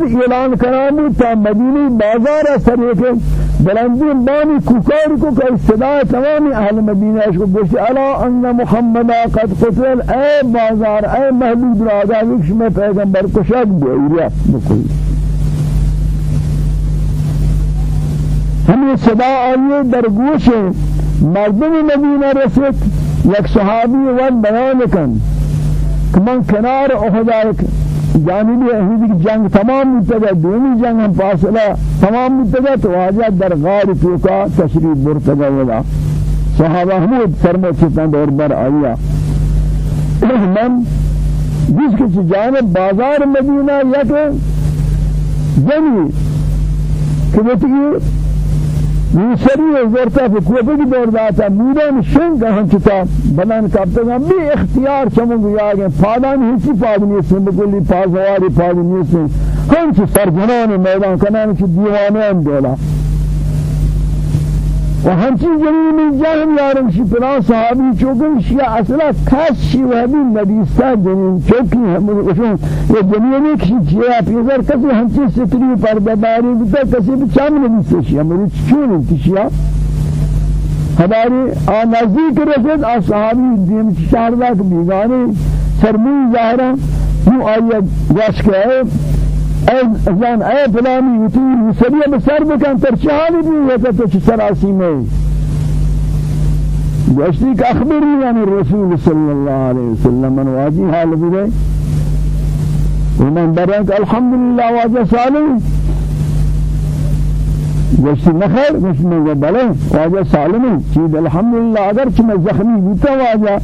محمد اعلان کرانی تا مدینی بازار سر کے بلندی بانی کوکار کو کہ صدا تمام اہل مدینہ اس کو گوشت الا ان محمد قد قتل اے بازار اے محبوب راجا وکش میں پیغمبر کو شک بوئیریا بکل ہمیں صدا آئیے در گوش مردم مدینہ رسید. یک صحابی ون بیان کن. کہ من کنار احدار جانبی احمدی کی جنگ تمام متگا دونی جنگ ہم فاصلہ تمام متگا تو آجا در غار توکا تشریف برتگا ولا صحابہ حمود فرمو چتن دور بر آیا من جس کی جانب بازار مدینہ یک جنگی کہ وہ موسری زرتا فکوبه کی دور داتا میران شنگ ہم چتا بنان کابتا گا بی اختیار چمو گیا گئے پادان ہیچی پادنی سن بکلی پازواری پادنی سن ہم چی سرجنان میدان کنان چی دیوانے ہم دولا و همچی جنین جاهم یارم شی پرا صحابی چوکن شیا أصلا کس شی و همین نبیستا جنین چوکی همون وشون یا جنینی کشی چیا پیزر کسی همچی ستری پرده باری بتا کسی بچام نبیستا شیا مری چون انتشیا ہماری آ نزدیک رسد آ صحابی دین شہردہ کے سرموی ظاہرہ یوں آئیے گوش زن اے فلانی یتی سریع بسر بکن تر چهالی بھی ہوتا تو سراسی میں گوشتی کہ اخبری یعنی رسول صلی اللہ علیہ وسلم من واجی حال بھی ومن برنك الحمد لله واجه سالم. گوشتی نخیر گوشتی میں بلے واجه سالم. چیز الحمد لله اگر چی میں زخمی بوتا واجه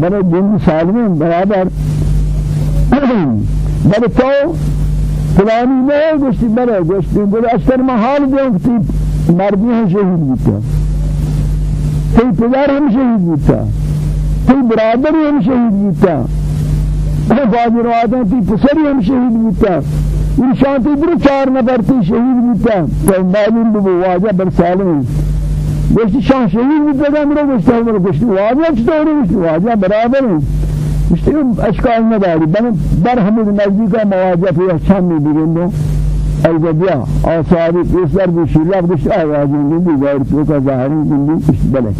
برای جن سالم برابر. برای تو فلانی نہیں گوشتی برے گوشتی. گوشتی اشتر میں حال دیوں کہ مردی ہیں شہید بوتا تی پدر ہم شہید بوتا تی برادر ہم شہید بوتا بعض روایتیں تی پسری ہم شہید بوتا ان شانتی در چار نفر تی شہید بوتا تو معلوم بو واجہ بر سالم گوشتی شان گا میرا گوشتی ہمارا گوشتی واجہ چطور گوشتی؟ واجہ برابر ہیں مشتیم اشکال نداری بنا در همین نزدیک مواجه پیش چند میبینیم الجدیا آثاری پیسر بشیلا بش آوازی گندی ظاهر تو کا ظاهری گندی کش بله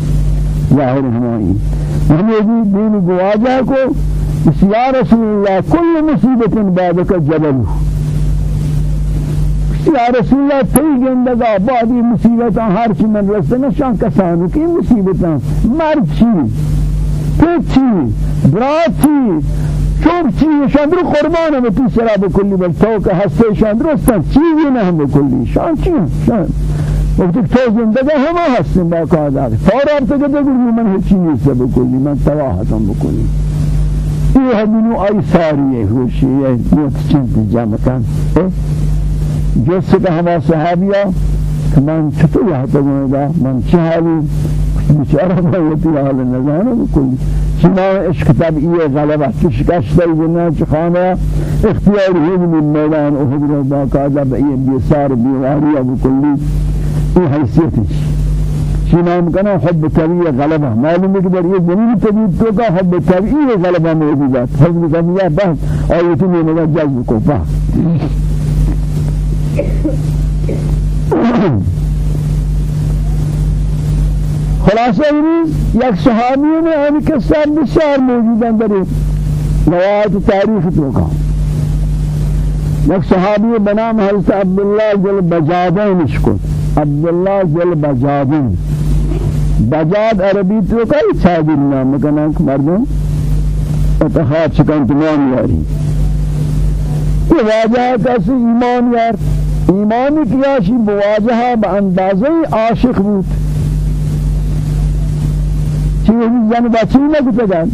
ظاهر ہماری ہم یہ دین گواجہ کو یا رسول اللہ کل مصیبت بعدک جبل یا رسول اللہ تی گندگا بعدی مصیبتاں ہر چی من رسنا شان کسانو کی مصیبتاں مرد چی براتی شوب چی شاندر قربان و تو سرا بکلی بل تو که هسته شاندر استن چیزی نه هم بکلی شان چی؟ شان. وقتی تو زندگی همه هستیم با کادر فورا ارتگه بگوی من هیچی نیست بکلی من تواهتم بکلی. یہ ہمینو آئی ساری ہے ہوشی ہے موت چند جمع کن جس سے کہ ہما صحابیہ کہ من چطور یہاں تک من چه حالی؟ بیچاره بایتی حال نزانه بکلی شما عشق طبعی غلبه کش کشتی بنا چخانه اختیار هی من میدان احد رو باقاعده به این بیسار بیواری بکلی این حیثیتش شما ممکنه حب طبیعی غلبه معلومه که در یک زمین طبیعی تو کا حب طبیعی غلبه موجود است حب طبیعی بحث آیتی مدد جذب کو بحث خلاصہ یہ یک صحابی نے ہم کے ساتھ بسیار موجود ہیں در روایت تاریخ تو کا یک صحابی بنام حضرت عبداللہ جل بجادین اشکت عبداللہ جل بجادین. بجاد عربی تو کا ہی صادر نام کنا مردم؟ اتخاب چکن تمام یاری. یہ واجہ کسی ایمان یار. ایمانی کیاشی بواجہ با اندازه عاشق بود. چیزی زن بچی نکتگن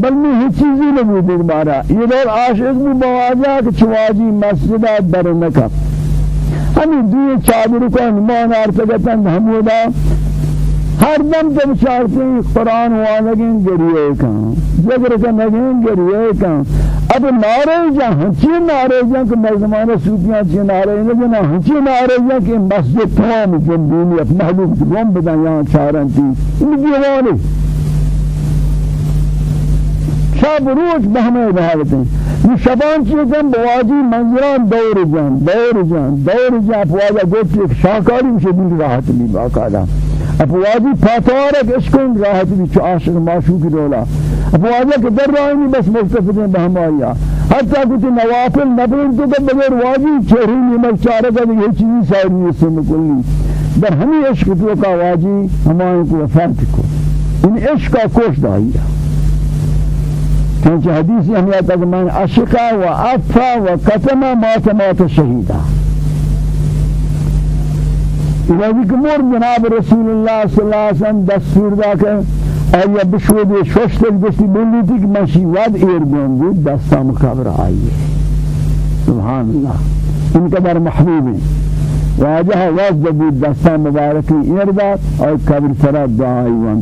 بل میں ہیچ چیزی نبود بارا یہ لوگ عاشق بھی بواجہ کہ چواجی مسجدات بر نکب ہمیں دوی چادر کو انمان آرتگتن ہمودا ہر دم جب چاہتے ہیں قرآن ہوا لگیں گریے کن ذکر کا لگیں گریے کن اب نعرے جا ہنچی نعرے جا کہ میں زمانہ سوتیاں چی نعرے لگے نا ہنچی نعرے جا کہ مسجد تمام جن دینی اپ محلوب گم بدن یہاں چارن تھی۔ ان دیوانے شب روز بہمے بہارتے ہیں۔ شبان چیزن بواجی منظران دور جان دور جان دور جان۔ پواجا گوٹ ایک شاکاری مشه دل راحت بھی باقاعدہ۔ اپواجی پاتارک اشکن راحت بھی چو عاشق معشوق رولا اپواجا کہ در راہی بس مستفدین بہمایا حتی کچھ نوافل نبرن تو کہ بغیر واجی چہری نمک چارہ کا یہ چیزی ساری اسم کلی در ہمیں عشق تو کا واجی ہمائیں کو وفات کو. ان عشق کا کوش دائی چونچہ حدیثی ہم یاد کہ من عشقا و عفا و قتما مات مات الہی کمور جناب رسول اللہ صلی اللہ علیہ وسلم دستور دا کہ آیا بشود شوشتک دستی بولی تھی کہ من شیواد ایر دستام قبر آئیے سبحان اللہ ان قدر محبوب واجه وزد بود دستان مبارکی ایر داد اور قبر سرات دعائی وان.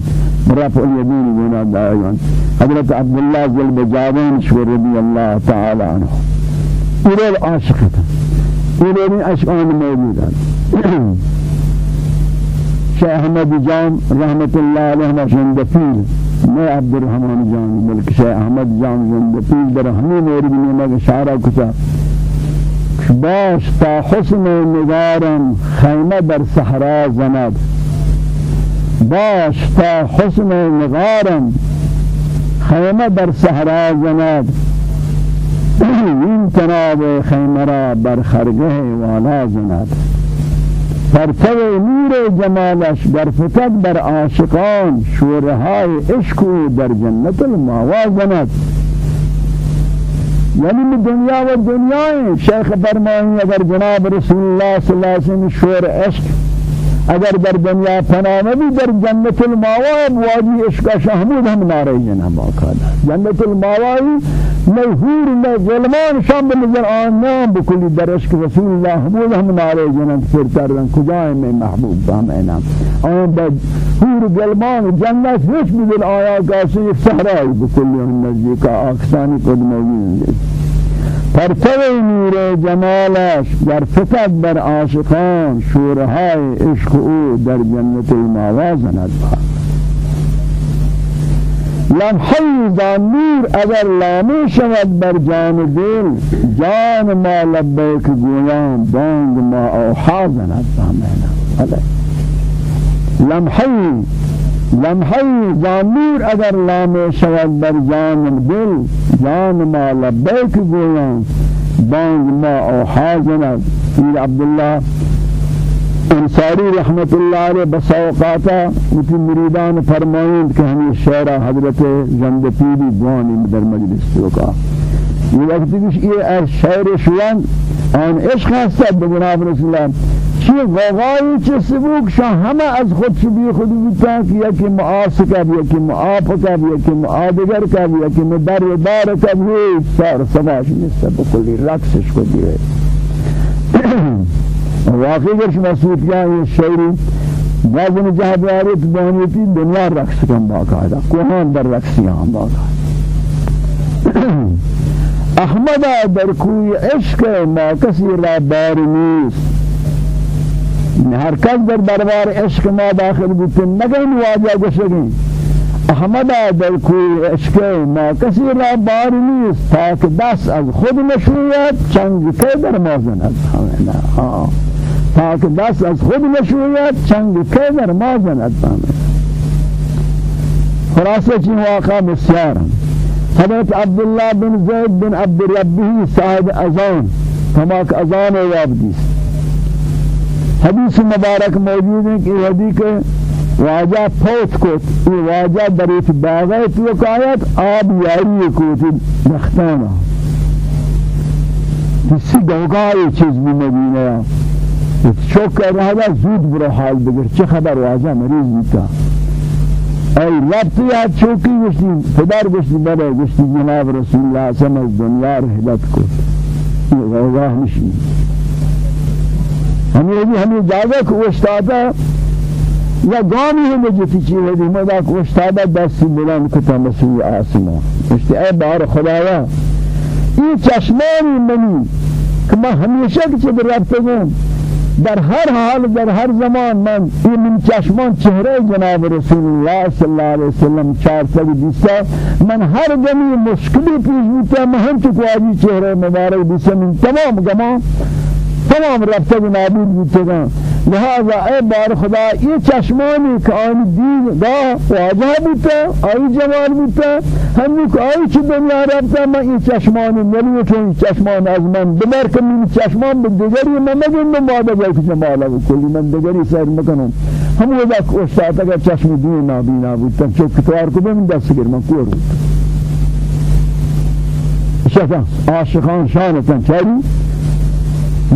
رفع اليدين گنا دعائی وان. حضرت عبداللہ ذل بجابین شور رضی اللہ تعالی عنہ. ایر عاشقتا ایر عشقان موجودات احمد جان رحمت اللہ علیہ جندفیل میں عبد الرحمن جان بلکہ شیخ احمد جان جندفیل در ہمیں میری بنی میں اشارہ کتا باش تا حسن نگارم خیمه در صحرا زند. باش تا حسن نگارم خیمه در صحرا زند. این تناب خیمه را بر خرگه والا زند. پرتو نور جمالش در فتد بر عاشقان شورهای عشق در جنت الماوا زند. یعنی میں دنیا و دنیا ہے شیخ فرمائیں اگر جناب رسول اللہ صلی اللہ علیہ وسلم شور عشق اگر در دنیا فنا بھی در جنت الماوا واجی عشق شہمود ہم نارے جناب باقاعدہ جنت الماوا مشهور میں ظلمان شام بنظر آن نام بکلی در عشق رسول اللہ ہمود ہم نارے جناب پھر تردن کجائے میں محبوب بہم اینام آن بد حور ظلمان جنت فش بدل آیا کاسی صحرائی بکلی ہم نزدیکا آکسانی قد موجود پرتو نور جمالش در فتد بر عاشقان شورهای عشق أو در جنت الماوا زند. لمحی ذا نور اگر لامی شود بر جان دل جان ما لبیک گویان بانگ ما اوحا زند. فهمینا لمحی لمحی زامیر اگر لام شود بر جان دل جان ما لبیک گویان بانگ ما أو حاضنت پیر عبداللہ انصاری رحمت اللہ علیہ بساوقاتا متی مریدان فرمائند کہ ہمیں شعرہ حضرت جند پیری دوانی در مجلس توکا یہ وقت کچھ یہ شعر شوان آن عشق ہستد بجناب رسول اللہ چی غوغایی چه سبوک؟ شان همه از خود شبی خود بیتا که یکی معاص کب یکی معاف کب یکی معادگر کب یکی مدر دار کب. هیچ سار سباش نیست بکلی رقصش کو دیره واقعی گرش مسعود یہ شعری. بعض جہاں بیاری تو بہنیتی دنیا رقص کن باقاعدہ کوہان در رقصی ہم باقاعدہ احمد در کوی عشق ما کسی را بار نیست. ہر کس در دربار عشق ما داخل بیتن نگین واجہ گشگین. احمد در کوئی عشق ما کسی را بار نیست تاک دست از خود نشوید چنگ که در مازن از تاک دست از خود نشوید چنگ که در مازن از خلاصه چین واقع بسیارم حضرت عبدالله بن زید بن عبد ربی صاحب ازان تماک ازان وابدیست حدیث مبارک موجود ہے کہ حدیث کے واجہ پوت کو یہ واجہ دریت باغے تو کایت آب یاری کو تھی دختانا کسی گوگای چیز بھی مدینہ چوک کر رہا تھا زود برا حال بگر۔ چه خبر؟ واجہ مریض بیتا ای لبتی ها چوکی گشتی پدر گشتی بره گشتی جناب رسول اللہ سمجھ دنیا رحلت کو یہ غوغا نشید ہمیں بھی ہمیں جاگا کو استادا یا گامی ہے مجھے تیچی ہے دی مدا کو استادا دستی بلان کتا مسیح آسمان اشتی اے بار خدایا یہ چشمانی منی کہ میں ہمیشہ کچھ در رفتے گوں در هر حال در هر زمان من این من چشمان چهره جناب رسول الله صلی الله علیه وسلم 420 من هر گمی مشکلی پیش بودتا من هم تو قواجی چهره مبارک بیسا من تمام گما تمام رفته و نابود بودتا لہذا اے بار خدا یہ چشمانی کہ آن دین گاہ واجہ بودتا آئی جمال بودتا ہمی کہ آئی چی دنیا رفتا میں یہ چشمانی ملی کہ یہ چشمان از من بمر کہ من چشمان بدگری میں مگن میں مادہ گئی کہ جمالا کلی من دگری سیر مکنم ہم وہ دا استاد اگر چشم دین نابینا بودتا چوک کتوار کو بے من دست گر من کور بودتا شکا عاشقان شانتن چاری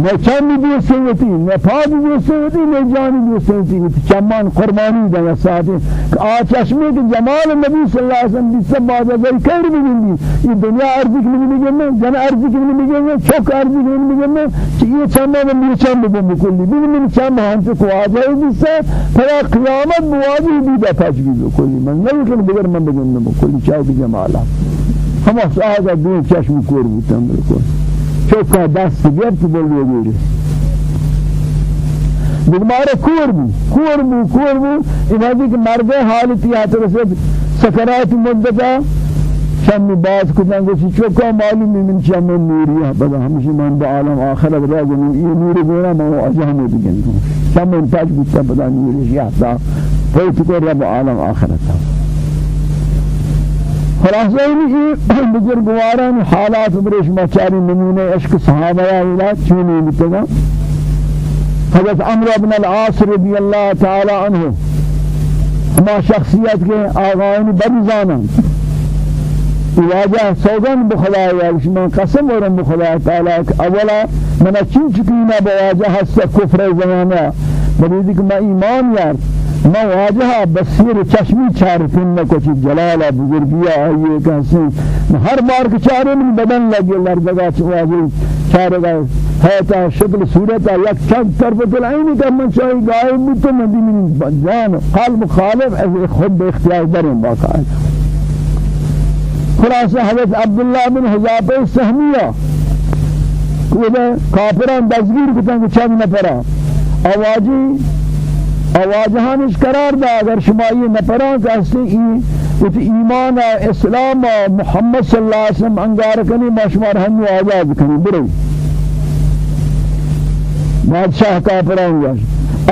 نه چند دوستیتی نه پاد دوستیتی نه جان دوستیتی چمان قربانی دن ساعتی آ چشمی که جمال نبی صلی الله علیه وسلم بیست بعد از این کار میگندی این دنیا ارزی که نمیگن جن ارزی که نمیگن چوک ارزی که نمیگن که این چند من می چند بگم بکلی ببین من چند هم تو قواجه بیست پر قیامت بواجه بیدا تجویز بکلی من نمیکنم بگر من بگم بکلی چاو جمالا هم أصلا دین چشم کور بودم بکلی چوکا دست گرفت بلو گیری بگماره کور بو کور بو کور بو این هدی که مرد حالتی هات رسید سکرات مدتا شمی باز کتن گوشی چوکا معلوم من شمی نوری بدا ہمشی من با عالم آخرت را جنو یہ نور گونا ما اجہم دیگن شمی انتاج بتا بدا نوری شیعتا پویت کو رب عالم آخرت خلاصہ یہ بزرگواران حالات برش مچاری نمونے عشق صحابہ یا چونی بتگا حضرت عمرو بن العاص رضی اللہ تعالی عنہ ہما شخصیت کے آغائن بریزانا واجہ سوگن بخدا یا من قسم ورم بخدا تعالی اولا من چین چکینا بواجہ حس کفر زمانہ بریدی کہ میں ایمان یارت ما واجہ بصیر چشمی چارتن نہ کچھ جلال بزرگی آئیے کہسی ہر بار کے چارے من بدن لگے لرزگا چواجی چارے گا حیتا شکل صورتا یک چند طرف العین کا من چاہی گائے بودتا من دی من جان قلب خالف خود بے اختیار بریں باقاعدہ خلاصہ حضرت عبداللہ بن حضاب سہمیہ وہ کافران دزگیر کتن کہ چند نفرہ آواجی آواجهانش قرار دا اگر شما یہ نپران کہ اصلی ای ایمان اسلام محمد صلی اللہ علیہ وسلم انگار کنی ما شما رہنو آواز کنی برو. بادشاہ کافران گوش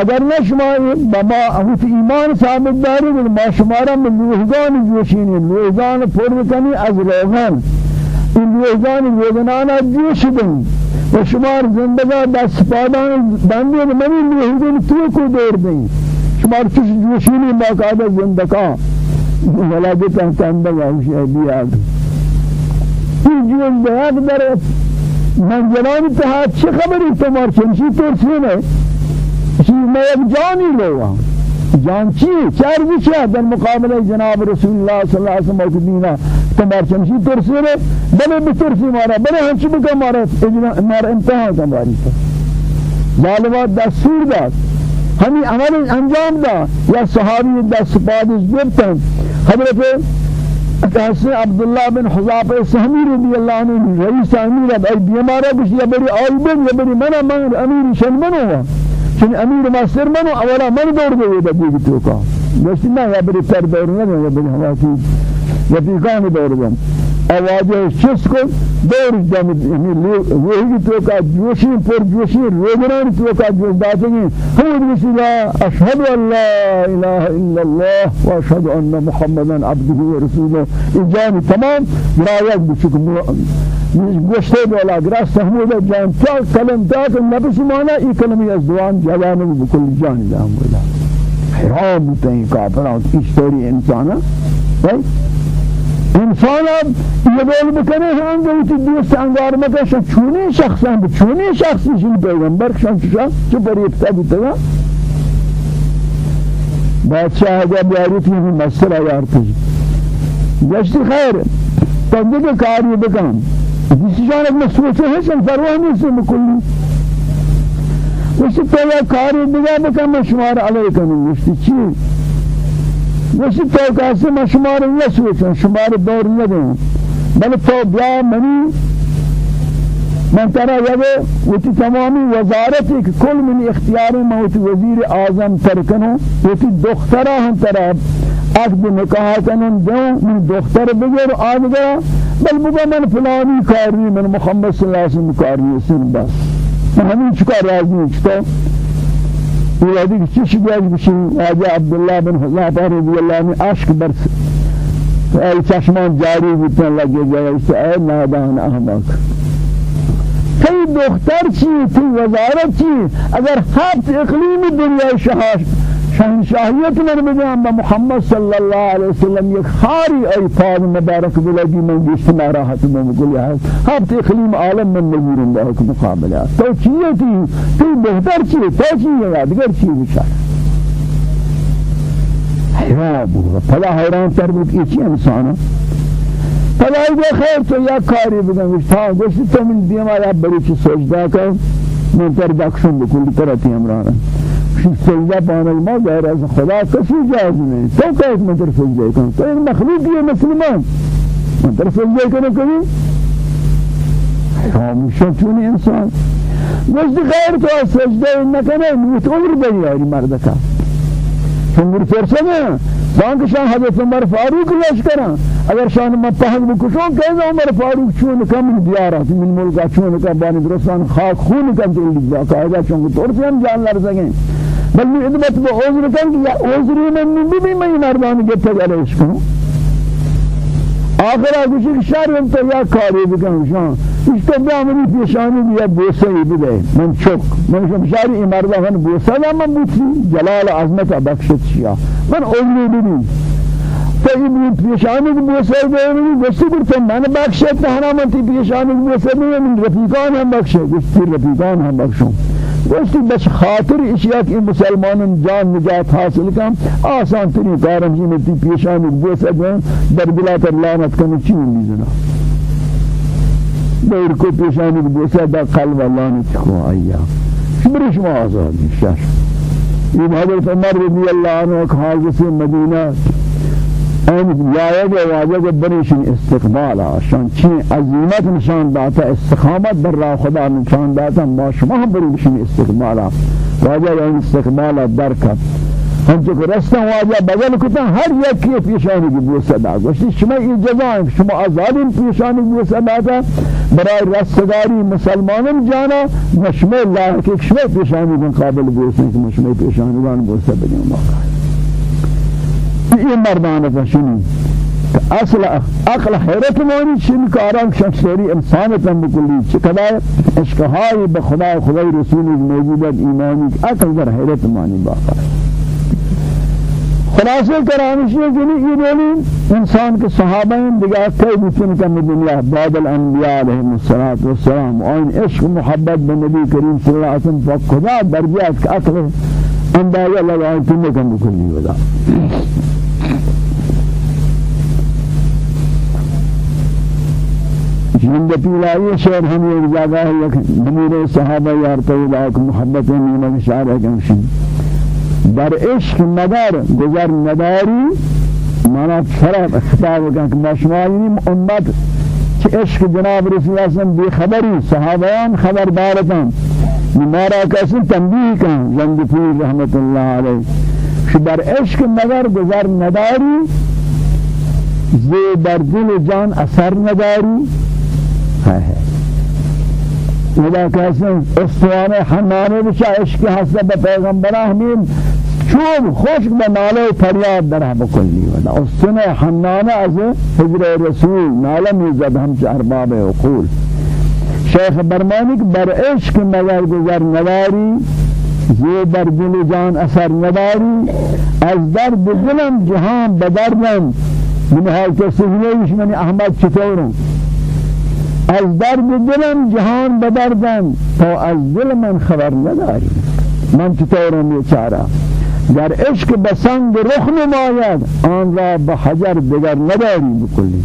اگر نہ شما بما اہوت ایمان ثابت داری ما شمارا من لوحگان جوشینی لوحگان پر کنی از روغان این لوحگان لوحگانانا جوش دنی و شمار زندگا دست پادان بندی منی میهدن تو کو دور دیں شمار چش جوشینی باقاعدہ زندگا. ولادت تندگا ہوشی بیاد این جون بیاد در منزلان تها چه خبری تمار چنشی ترسینه چی میں ایک جانی لوا. جان چی؟ چار چه؟ در مقابل جناب رسول الله صلی الله علیه و سلم تمار چمشی ترسی رے بلے بترسی مارا بلے ہنچ بکا مارا؟ مارا امتحان کا ماری تا ظالمات دستور داد. ہمی عمل انجام دا یا صحابی دست پادش گرتن حضرت حسن عبداللہ بن حضاف سہمی رضی اللہ عنہ رئیس امیر اب ای بیمارا بش یا بری آلبن یا بری منا من امیر شن منو ہوا. چون امیر ماستر منو اولا من دور گئے دا دیگی توکا گوشتی نا یا بری تر دور نگا یا بری حواتی رفیقان دور دن آواز چس کو دور دم وہی تو کا جوشی پر جوشی روزنان تو کا جوش ہیں ہم رسول اشهد ان لا اله الا الله واشهد ان محمدا عبده ورسوله جان تمام رایت بچک گوشتے بولا گراس سہمود جان. تا کلم تا نفس مانا ای کلمی از دوان جوان بکل جان دام بولا حرام بوتے ہیں کافران اس طوری انسانا right انسان یہ بول بکنے ہیں ان جو دوست انگار مکہ شان چونی شخص ہیں چونی شخص ہیں پیغمبر شان شخص جو بری ابتدا تھا بادشاہ جب یاری تھی مسئلہ یار تھی گشت خیر. تب کے کار یہ بکام کسی جانب میں سوچے ہیں شان پرواہ نہیں سے مکلی وش تو کار دیگه بکم شمار علیه کنیم وش چی وش تو کسی ما شمار نسوچن شمار دور ندیم بل تو بیا منی من ترى يده وتي تمامي وزارتك كل من اختيار موت وزير اعظم تركنو وتي دخترا هم ترى عقد نکاح کنن دو من دختر بگر آدگا بل بگا من فلانی کاری من محمد صلی اللہ علیہ وسلم کاری سن بس. من همین چکار راضی چطور ادی چش گیاج بشین آجا عبداللہ بن حذافہ رضی اللہ عنہ عشق برس. ای چشمان جاری بودن گیا اس اے نادان احمق تی دختر چی؟ تی وزارت چی؟ اگر هفت اقلیم دنیا شهاش شهنشاهیت من بجام با محمد صلی الله علیه وسلم یک خاری ای پاد مبارک بلدی من گشت ناراحت من بقول ہے ہم تے خلیم عالم من نظیر اللہ کے مقابلہ تو چیئے تھی تو بہتر چیئے تو چیئے یا دیگر چیئے بشار حیران بورا پلا حیران تر بود. یہ چی انسانا پلا ایگا خیر تو یا کاری بگن گشتا گشت تو من دیما یا بری چی سوچدا کر من تر دکشن بکلی ترتی امرانا سجدہ پانے ما غیر از خدا کسی جائز نہیں تو کیس میں در سجدہ کروں تو ایک مخلوق یہ مسلمان. میں در سجدہ کروں کبھی خاموشا چونی انسان. گوشت غیر تو سجدہ نکنے موت عمر بیاری مردکا چون مر فرسنے بانک شان حضرت عمر فاروق لشکران اگر شان متحد بکشون کہ عمر فاروق چون کم دیارات من ملکا چون کا بانی درستان خاک خون کم تو لگا قاعدہ چون طور سے جان سکیں بل می ادبت با عذر کن یا عذری من بھی میں مردان کے تگرش کو آخر اگوشی شر تو یا کاری بکن شان اس تو بیامنی پیشانی بیا بوسه بده. من چک من شم شاری مردان بوسه من بوسی جلال عظمت بخشت شیا. من عذری ببین. بود پیشانی کی بوسه بده گشتی برتن من بخشت نه من تی پیشانی کی بوسه من رفیقان هم بخشه گشتی رفیقان هم بخشم. گوشتی بس خاطر اشیاء کی مسلمانان جان نجات حاصل کم آسان ترین کارم جی میں تی پیشانی بوسه بده در بلاد لعنت کنی چی میزنا دور کو پیشانی بوسه دا قلب لعنت کو آیا؟ برش ما آزادی شش یہ حضرت عمر رضی اللہ عنہ حاضر سے مدینہ ان لایق واجب بنشین استقبال شان چی عظمت نشان داتا استقامت بر راه خدا نشان داتا ما شما هم بنشین استقبال واجب این استقبال درکت ہم جو رستن واجب بدل کتا ہر یک کی پیشانی کی بو صدا گوشتی شما یہ جزائیں شما آزادین پیشانی بو صدا تا برای رستگاری مسلمانان جانا نشمه اللہ کہ شما پیشانی کن قابل بو صدا شما پیشانی کن بو صدا یہ مردان فشنی اصل عقل حیرت مانی چن کاران شخصی انسان تن بکلی. چکدا عشقهای به خدا خدای رسول موجودت ایمانی عقل در حیرت مانی باقا خلاصے کرانش یہ کہ یہ رولی انسان کے صحابہ ہیں دیگر کئی بچن کا دنیا بعد الانبیاء علیہم الصلوۃ والسلام اور عشق محبت بنبی کریم صلی اللہ علیہ وسلم خدا درجات کا عقل اندازہ لگا کہ میں کم بکلی ودا جند پیلائی شعر ہم ایک جگہ ہے یک بمیر صحابہ یارتا لاک محبت نیمہ شعر کمشی در عشق مدار گزر نداری مانا شرف خطاب کن کہ مشمالی امت کہ عشق جناب رسول اللہ بے خبری صحابیان خبردارتاں مارا کسی تنبیہ کن. زند پیر رحمت اللہ علیہ کہ در عشق مدار گزر نداری؟ زی در دل جان اثر نداری؟ ہے ولا کاسن اسوان حنانه بچا عشق حسب پیغمبر همین چوب خوش به ناله فریاد در هم کلی ولا اسوان حنانه از حجر رسول ناله میزد هم ارباب عقول. شیخ برمانی که بر عشق نظر گذر نداری یہ در دل جان اثر نداری از درد دلم جهان بدردم من حال کسی نیش من احمد چطورم؟ از درد دلم جهان بدردم تو از دل من خبر نداری. من چطورم یہ چارہ در عشق بسنگ رخ نماید آن را به حجر نداری بکلی.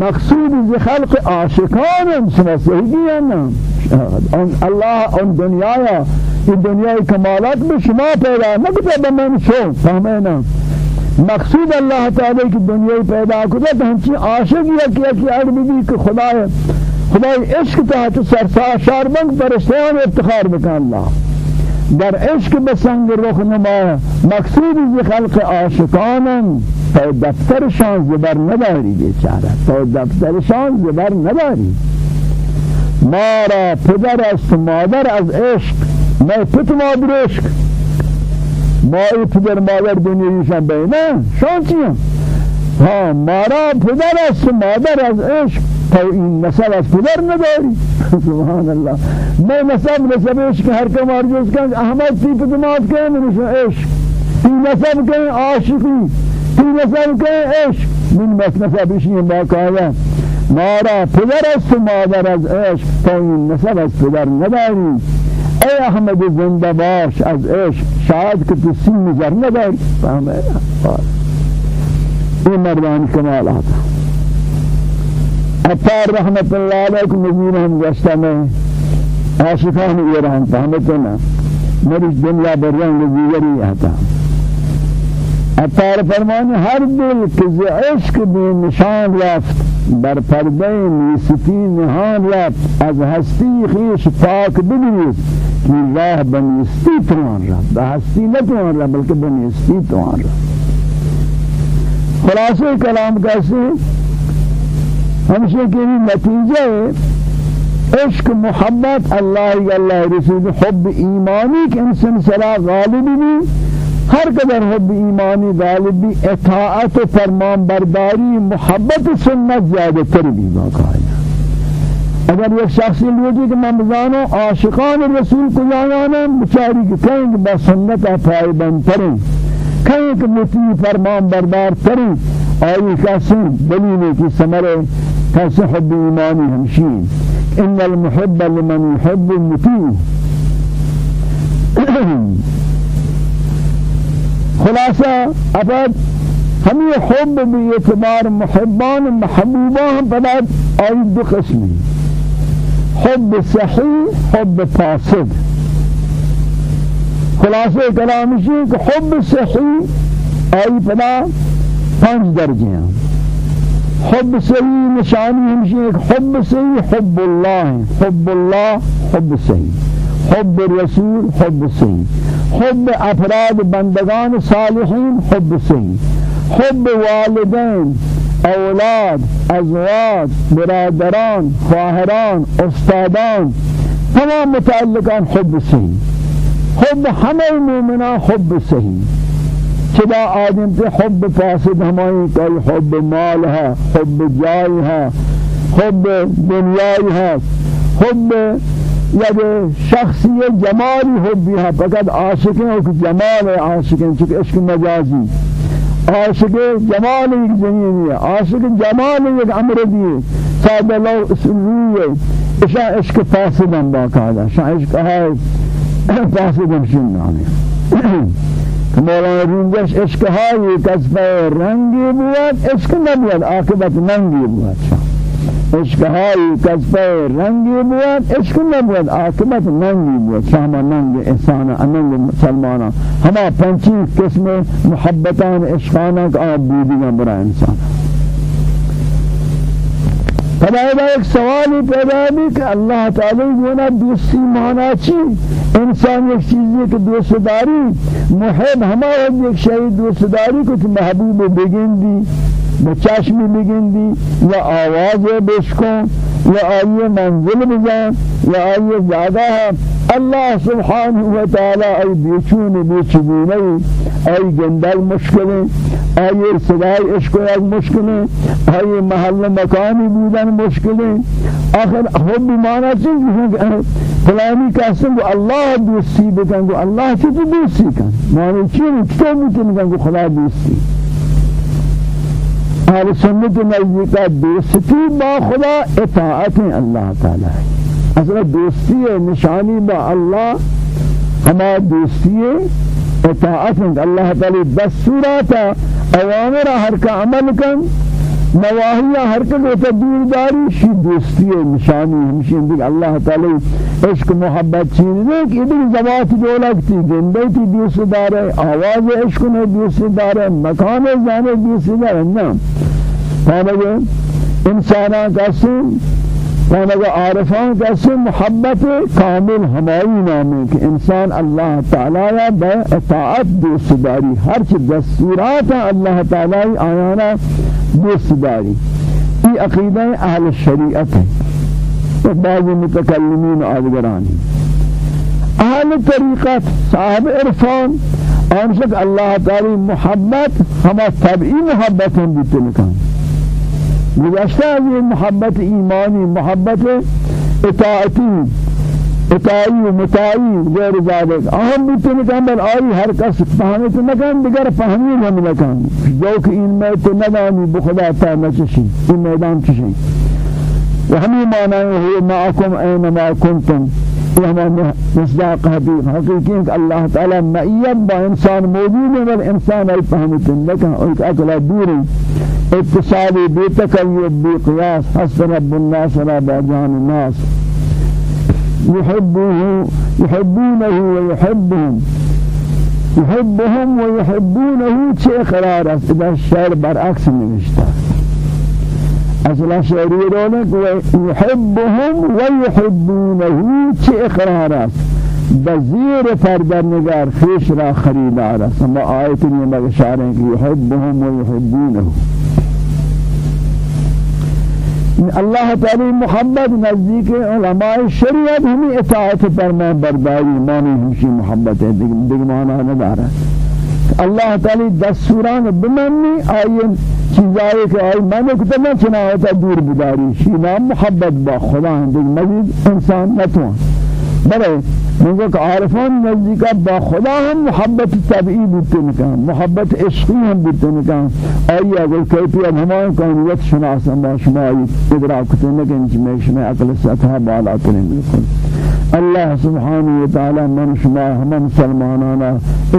مقصود ز خلق عاشقانم سنسیگی آن الله آن دنیا این دنیای کمالات به شما پیدا نکته به من شو فهمینا مقصود اللہ تعالی کی دنیا پیدا کرے تو ہم چی عاشق یا کیا کہ عربی کہ خدا خدای عشق تا سرسا شاربنگ فرشتیان افتخار بکن الله. در عشق بسنگ رخ نما مقصود زی خلق عاشقانم. تا دفترشان زبر نداری بیچاره. تا دفترشان زبر نداری. ما را پدر است مادر از عشق. ما پت مادر عشق ما ای پدر مادر دنیایشان بینه شان چیم ها ما را پدر است مادر از عشق. تو این نسب از پدر نداری. سبحان الله. میں نسب نسب عشق ہر کا مارجوز کن احمد تی پدمات کن نشو عشق. تی نسب کن عاشقی. تی نسب کن عشق من نسب عشقی باقایا مارا پدر است مادر از عشق تو این نسب از پدر نداری ای احمد زنده باش از عشق شاید که تو سین نظر نداری فهمه این مردان کمالات اتار رحمت اللہ علیہ کو نظیر ہم گشتہ میں عاشقان ایران فهمتنا مرش دنیا برنگ دیگری آتا اتار فرمانے ہر دل کہ عشق بے نشان رفت بر پردے نیستی نهان رفت از هستی خیش پاک بگیرید کہ راہ بنیستی توان رفت. بہستی نہ توان رفت بلکہ بنیستی توان رفت. خلاصے کلام کیسے ہمشہ کے نتیجہ عشق محبت اللہ اللہ رسول حب ایمانی کہ انسان سلا غالب بھی ہر قدر حب ایمانی غالب بھی اطاعت و فرمان برداری محبت سنت زیادہ تر بھی باقاعدہ اگر یک شخصی لوٹی کہ میں بزانو عاشقان رسول کو جانانا بچاری کہ کہیں کہ با سنت پائے بند کریں کہیں کہ مطیع فرمان بردار کریں آئی کسی دلیلی کی سمرے کسی حب ایمانی ہمشین ان المحب لمن يحب المطيع خلاصہ أبد. ہمیں حب بھی اعتبار محبان محبوبان پداد آئی دو قسمی. حب صحیح حب فاسد. خلاصہ کلامشی کہ حب صحیح آئی پدا پانچ درجے ہیں حب صحیح نشانی ہمشی ایک حب صحیح حب اللہ حب اللہ حب صحیح. حب رسول حب صحیح حب افراد بندگان صالحین حب صحیح حب والدین أولاد ازواج برادران خواهران استادان تمام متعلقان حب صحیح حب همه مومنان حب صحیح چدا آدم سے حب فاسد ہمائی کئی حب مال حب جائی حب دنیای حب یک شخصی جمالی حبی ہے فقط عاشقیں اور جمال عاشقیں چونکہ عشق مجازی. عاشق جمال ایک زمین ہے عاشق جمال ایک أمر دیئے سادہ لو اسلوی ہے اشاء عشق فاسد ہم باقاعدہ اشاء عشق ہے فاسد ہم شنانے مولانا رنجش عشق های کسب رنگی بود عشق نبود عاقبت ننگی بود. عشق های کسب رنگی بود عشق نبود عاقبت ننگی بود شما ننگ انسان ننگ مسلمان. ہما پنچی قسم محبتان عشقانہ کا آب بودی برای انسان. فلذا ایک سوالی پیدا بھی کہ اللہ تعالی گونا دوستی مانا چی؟ انسان ایک چیزی کہ دوست داری محب ہمارا ایک شہید دوست داری کچھ محبوب بگن دی بچاشمی بگن دی یا آواز بشکن یا آئیے منزل بجان یا آئیے زیادہ ہے اللہ سبحانہ وتعالی ای بیچون بیچبونی ای گندل مشکلیں ای صدای عشق یک مشکلیں ای محل مکانی بودن مشکلیں آخر حب مانا چیز فلانی کہسن کو اللہ دوستی بکن کو اللہ چیز دوستی کن؟ معنی چیز تو ممکن کن کو خدا دوستی. اہل سنت نزدیکہ دوستی با خدا اطاعت اللہ تعالی. ہے أصلا دوستی نشانی با اللہ ہما دوستی اطاعت اللہ تعالی دستوراتا اوامر ہر کا عمل کن نواہی ہر کا دور داری شی دوستی نشانی ہمشی اندک اللہ تعالی عشق محبت چیز ہے کہ ادھر زبات دولت گندے تی دوست دار آواز عشق نے دوست دار ہے مکان جانے دوست دار ہے نا انسانہ کا سن فانا عارفان کیسے محبت کامل ہماری نام ہے انسان اللہ تعالی با اطاعت دوست داری. ہر چی دستورات اللہ تعالی آیانا دوست داری. یہ عقیدہ اہل الشریعت ہے بعض متکلمین آدگرانی. اہل طریقت صاحب عرفان. آنشک اللہ تعالی محبت ہما طبعی محبت ہم بیتے لکھاں گزشتہ یہ محبت ایمانی محبت اطاعتی. اطاعی و مطاعی غیر ذالک. اہم بیتے لکھاں بل آئی ہر کس فہمت نکن دیگر فہمین ہم نکن. جو کہ ان میں تو ندانی بخدا تا نچشی این میدان چشی وهمي معناه هو معكم أينما كنتم وهما مصداق حديث حقيقي الله تعالى معيب بإنسان موجود والإنسان الفهمت لك أكل دوري اتصالي بتكيب بقياس حسن رب الناس لا بأجان الناس يحبه يحبونه ويحبهم. يحبهم ويحبونه شيء قرار إذا الشعر برعكس نمشتا أصلا شعری رونق ويحبهم ويحبونه چه اقرار بزیر فردر نگار خیش را خریدار است. اما آیت نیمه يحبهم ويحبونه. اللہ تعالی محبت نزدیک علماء شریعت ہمیں اطاعت فرمان برداری مانی ہمشی محبت ہے دیکھ مانا ندارا اللہ تعالی دستوران بمنی آئین چیزایی که آئی نہ چنا ہوتا دور بداری۔ شینا محبت با خدا ہندگ مزید انسان نتوان۔ بلے منگو کہ عارفان نزدیکا با خدا ہم محبت طبعی بودتے نکان محبت عشقی ہم بودتے نکان آئی اگر کیفی اب ہمان کانیت شناسا با شما آئی ادراک کتے نکن چمی شما أقل سطح بالا کریں بالکل اللہ سبحانہ وتعالی من شما ہم مسلمانانا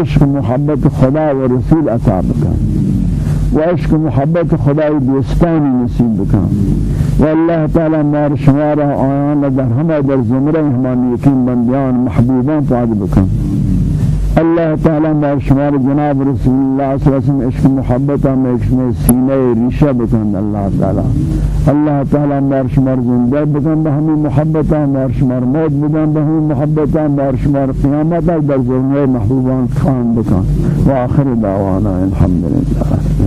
عشق محبت خدا و رسول عطا بکن وعشق محبت خدای دوستانی نصیب بکن. و الله تعالی مار شمار آیان در همه در زمره همان یقین بندیان محبوبان فاد بکن. الله تعالی مار شمار جناب رسول الله صلی الله علیه وسلم عشق محبت هم عشق سینه ریشه بکن الله تعالی. الله تعالی مار شمار زنده بکن به همین محبت هم مار شمار موت بدن به همین محبت هم مار شمار قیامت در زمره محبوبان خان بکن. و آخر دعوانا الحمد لله